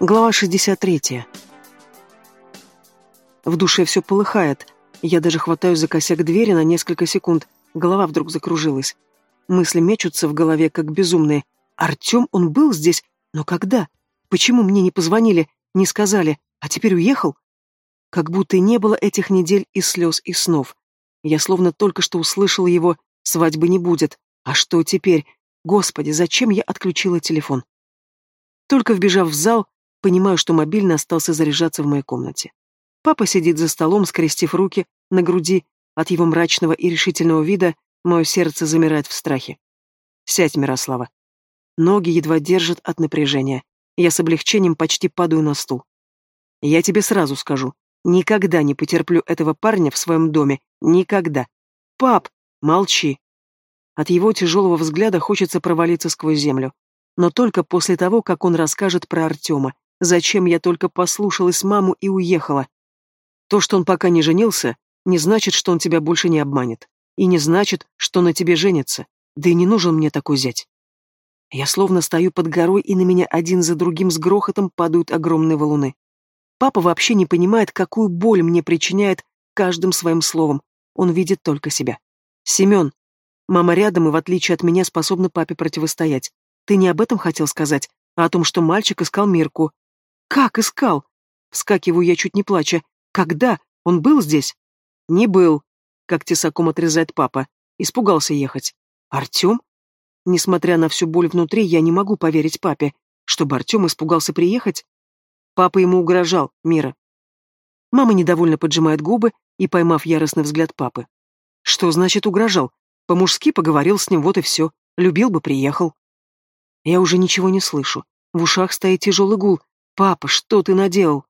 Глава 63. В душе все полыхает. Я даже хватаюсь за косяк двери на несколько секунд. Голова вдруг закружилась. Мысли мечутся в голове, как безумные. Артем, он был здесь, но когда? Почему мне не позвонили, не сказали, а теперь уехал? Как будто и не было этих недель и слез, и снов. Я словно только что услышала его «свадьбы не будет». А что теперь? Господи, зачем я отключила телефон? Только вбежав в зал, Понимаю, что мобильный остался заряжаться в моей комнате. Папа сидит за столом, скрестив руки на груди. От его мрачного и решительного вида мое сердце замирает в страхе. «Сядь, Мирослава». Ноги едва держат от напряжения. Я с облегчением почти падаю на стул. Я тебе сразу скажу, никогда не потерплю этого парня в своем доме. Никогда. Пап, молчи. От его тяжелого взгляда хочется провалиться сквозь землю. Но только после того, как он расскажет про Артема, Зачем я только послушалась маму и уехала? То, что он пока не женился, не значит, что он тебя больше не обманет. И не значит, что на тебе женится. Да и не нужен мне такой зять. Я словно стою под горой, и на меня один за другим с грохотом падают огромные валуны. Папа вообще не понимает, какую боль мне причиняет каждым своим словом. Он видит только себя. Семен. Мама рядом и, в отличие от меня, способна папе противостоять. Ты не об этом хотел сказать, а о том, что мальчик искал Мирку, «Как искал?» Вскакиваю я чуть не плача. «Когда? Он был здесь?» «Не был», — как тесаком отрезает папа. Испугался ехать. «Артем?» Несмотря на всю боль внутри, я не могу поверить папе, чтобы Артем испугался приехать. Папа ему угрожал, Мира. Мама недовольно поджимает губы и, поймав яростный взгляд папы. Что значит угрожал? По-мужски поговорил с ним, вот и все. Любил бы, приехал. Я уже ничего не слышу. В ушах стоит тяжелый гул, «Папа, что ты наделал?»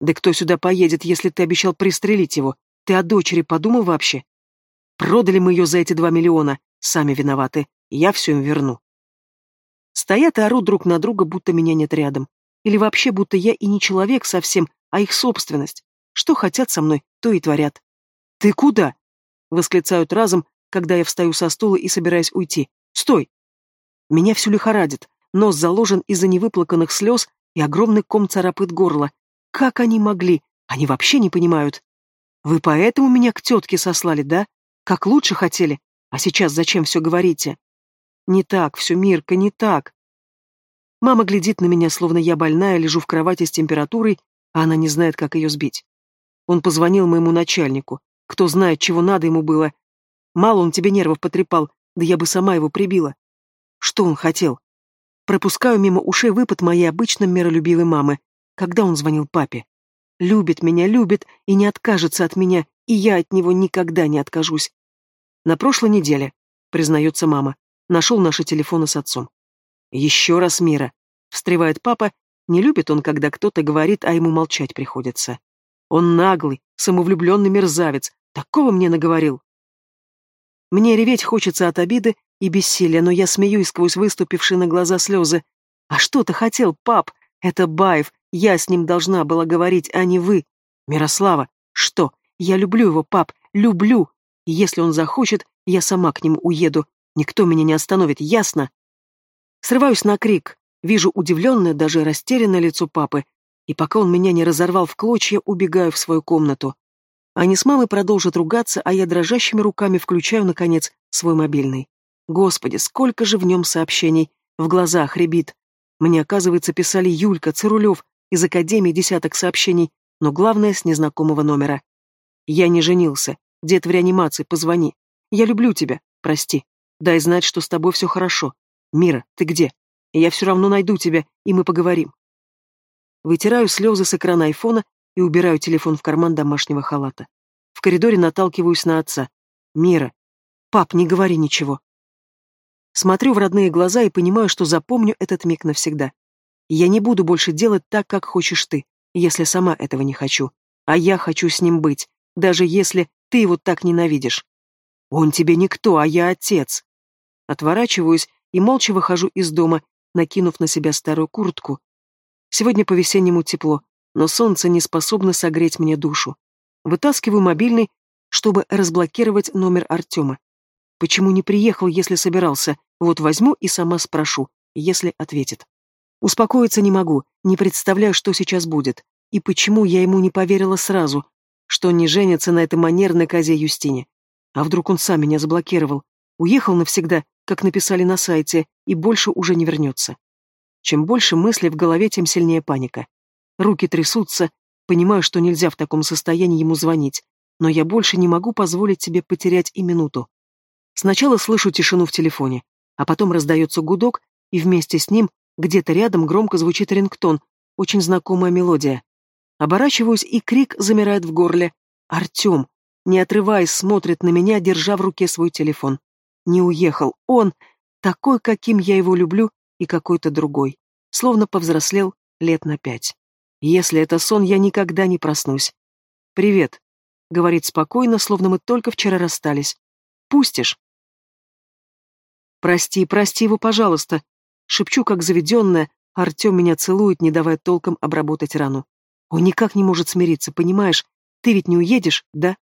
«Да кто сюда поедет, если ты обещал пристрелить его? Ты о дочери подумал вообще?» «Продали мы ее за эти два миллиона. Сами виноваты. Я все им верну». Стоят и орут друг на друга, будто меня нет рядом. Или вообще, будто я и не человек совсем, а их собственность. Что хотят со мной, то и творят. «Ты куда?» — восклицают разом, когда я встаю со стула и собираюсь уйти. «Стой!» Меня все лихорадит, нос заложен из-за невыплаканных слез, и огромный ком царапает горло. Как они могли? Они вообще не понимают. Вы поэтому меня к тетке сослали, да? Как лучше хотели? А сейчас зачем все говорите? Не так, все, Мирка, не так. Мама глядит на меня, словно я больная, лежу в кровати с температурой, а она не знает, как ее сбить. Он позвонил моему начальнику. Кто знает, чего надо ему было. Мало он тебе нервов потрепал, да я бы сама его прибила. Что он хотел? Пропускаю мимо ушей выпад моей обычно миролюбивой мамы, когда он звонил папе. Любит меня, любит и не откажется от меня, и я от него никогда не откажусь. На прошлой неделе, признается мама, нашел наши телефоны с отцом. Еще раз мира. Встревает папа, не любит он, когда кто-то говорит, а ему молчать приходится. Он наглый, самовлюбленный мерзавец, такого мне наговорил. Мне реветь хочется от обиды и бессилия, но я смеюсь сквозь выступившие на глаза слезы. «А что ты хотел, пап? Это Баев, я с ним должна была говорить, а не вы. Мирослава, что? Я люблю его, пап, люблю. И если он захочет, я сама к нему уеду. Никто меня не остановит, ясно?» Срываюсь на крик, вижу удивленное, даже растерянное лицо папы, и пока он меня не разорвал в клочья, убегаю в свою комнату. Они с мамой продолжат ругаться, а я дрожащими руками включаю, наконец, свой мобильный. Господи, сколько же в нем сообщений. В глазах рябит. Мне, оказывается, писали Юлька, Цирулев, из Академии десяток сообщений, но главное, с незнакомого номера. Я не женился. Дед в реанимации, позвони. Я люблю тебя, прости. Дай знать, что с тобой все хорошо. Мира, ты где? Я все равно найду тебя, и мы поговорим. Вытираю слезы с экрана айфона и убираю телефон в карман домашнего халата. В коридоре наталкиваюсь на отца. Мира. Пап, не говори ничего. Смотрю в родные глаза и понимаю, что запомню этот миг навсегда. Я не буду больше делать так, как хочешь ты, если сама этого не хочу. А я хочу с ним быть, даже если ты его так ненавидишь. Он тебе никто, а я отец. Отворачиваюсь и молча выхожу из дома, накинув на себя старую куртку. Сегодня по-весеннему тепло, но солнце не способно согреть мне душу. Вытаскиваю мобильный, чтобы разблокировать номер Артема. Почему не приехал, если собирался? Вот возьму и сама спрошу, если ответит. Успокоиться не могу, не представляю, что сейчас будет. И почему я ему не поверила сразу, что он не женится на этой манерной козе Юстине. А вдруг он сам меня заблокировал, уехал навсегда, как написали на сайте, и больше уже не вернется. Чем больше мыслей в голове, тем сильнее паника. Руки трясутся, понимаю, что нельзя в таком состоянии ему звонить, но я больше не могу позволить себе потерять и минуту. Сначала слышу тишину в телефоне, а потом раздается гудок, и вместе с ним где-то рядом громко звучит рингтон, очень знакомая мелодия. Оборачиваюсь, и крик замирает в горле. Артем, не отрываясь, смотрит на меня, держа в руке свой телефон. Не уехал. Он, такой, каким я его люблю, и какой-то другой. Словно повзрослел лет на пять. Если это сон, я никогда не проснусь. «Привет», — говорит спокойно, словно мы только вчера расстались. «Пустишь?» «Прости, прости его, пожалуйста», — шепчу, как заведенная, Артем меня целует, не давая толком обработать рану. Он никак не может смириться, понимаешь? Ты ведь не уедешь, да?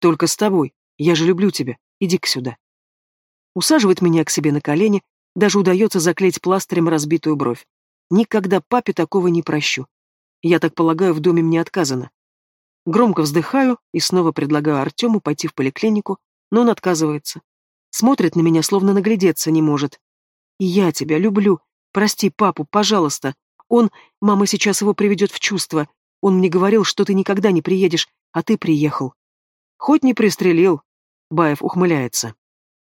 Только с тобой. Я же люблю тебя. Иди-ка сюда. Усаживает меня к себе на колени, даже удается заклеить пластырем разбитую бровь. Никогда папе такого не прощу. Я так полагаю, в доме мне отказано. Громко вздыхаю и снова предлагаю Артему пойти в поликлинику, но он отказывается. Смотрит на меня, словно наглядеться не может. Я тебя люблю. Прости папу, пожалуйста. Он... Мама сейчас его приведет в чувство. Он мне говорил, что ты никогда не приедешь, а ты приехал. Хоть не пристрелил. Баев ухмыляется.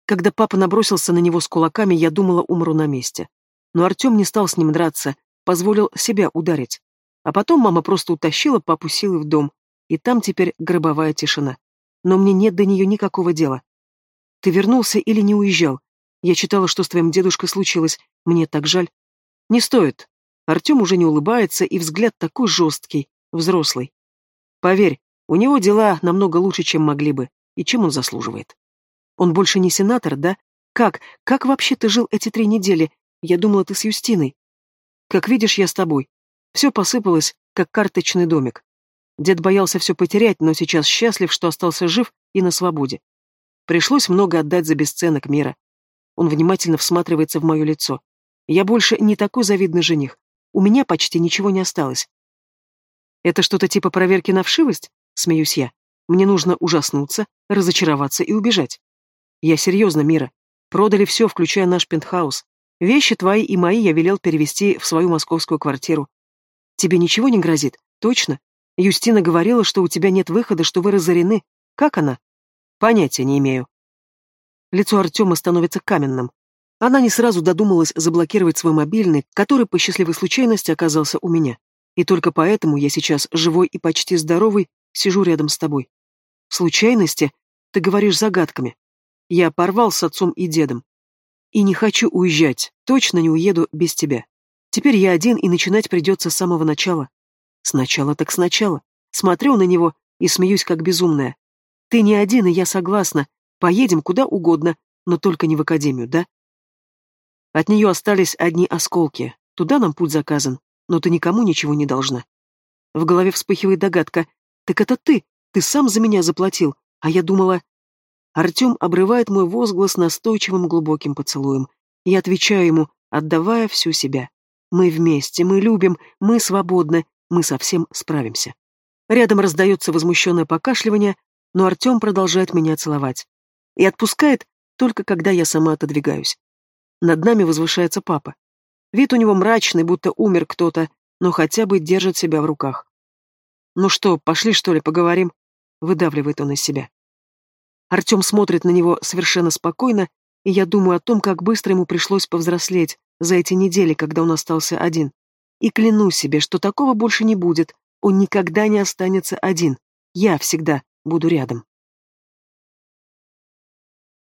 Когда папа набросился на него с кулаками, я думала, умру на месте. Но Артем не стал с ним драться, позволил себя ударить. А потом мама просто утащила папу силой в дом, и там теперь гробовая тишина. Но мне нет до нее никакого дела. Ты вернулся или не уезжал? Я читала, что с твоим дедушкой случилось. Мне так жаль. Не стоит. Артем уже не улыбается, и взгляд такой жесткий, взрослый. Поверь, у него дела намного лучше, чем могли бы, и чем он заслуживает. Он больше не сенатор, да? Как? Как вообще ты жил эти три недели? Я думала, ты с Юстиной. Как видишь, я с тобой. Все посыпалось, как карточный домик. Дед боялся все потерять, но сейчас счастлив, что остался жив и на свободе. Пришлось много отдать за бесценок мира. Он внимательно всматривается в мое лицо. Я больше не такой завидный жених. У меня почти ничего не осталось. Это что-то типа проверки на вшивость? Смеюсь я. Мне нужно ужаснуться, разочароваться и убежать. Я серьезно, Мира. Продали все, включая наш пентхаус. Вещи твои и мои я велел перевести в свою московскую квартиру. Тебе ничего не грозит? Точно? Юстина говорила, что у тебя нет выхода, что вы разорены. Как она? Понятия не имею. Лицо Артема становится каменным. Она не сразу додумалась заблокировать свой мобильный, который по счастливой случайности оказался у меня. И только поэтому я сейчас живой и почти здоровый сижу рядом с тобой. Случайности? Ты говоришь загадками. Я порвал с отцом и дедом. И не хочу уезжать, точно не уеду без тебя. Теперь я один, и начинать придется с самого начала. Сначала так сначала. Смотрю на него и смеюсь, как безумная. Ты не один, и я согласна. Поедем куда угодно, но только не в академию, да? От нее остались одни осколки. Туда нам путь заказан, но ты никому ничего не должна. В голове вспыхивает догадка. Так это ты, ты сам за меня заплатил, а я думала... Артем обрывает мой возглас настойчивым глубоким поцелуем. Я отвечаю ему, отдавая всю себя. Мы вместе, мы любим, мы свободны, мы совсем справимся. Рядом раздается возмущенное покашливание, но Артем продолжает меня целовать. И отпускает только когда я сама отодвигаюсь. Над нами возвышается папа. Вид у него мрачный, будто умер кто-то, но хотя бы держит себя в руках. «Ну что, пошли, что ли, поговорим?» — выдавливает он из себя. Артем смотрит на него совершенно спокойно, и я думаю о том, как быстро ему пришлось повзрослеть за эти недели, когда он остался один. И клянусь себе, что такого больше не будет, он никогда не останется один. Я всегда буду рядом.